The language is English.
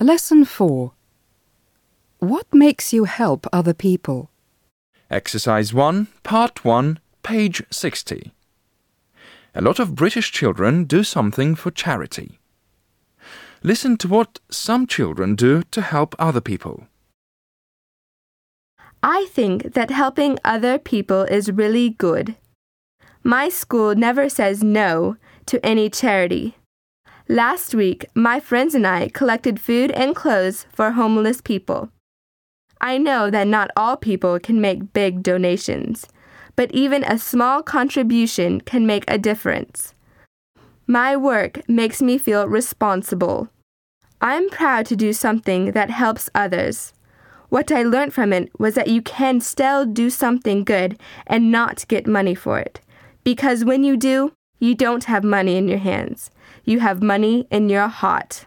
Lesson 4 What makes you help other people? Exercise 1, Part 1, page 60. A lot of British children do something for charity. Listen to what some children do to help other people. I think that helping other people is really good. My school never says no to any charity. Last week, my friends and I collected food and clothes for homeless people. I know that not all people can make big donations, but even a small contribution can make a difference. My work makes me feel responsible. I'm proud to do something that helps others. What I learned from it was that you can still do something good and not get money for it. Because when you do, you don't have money in your hands. You have money in your heart.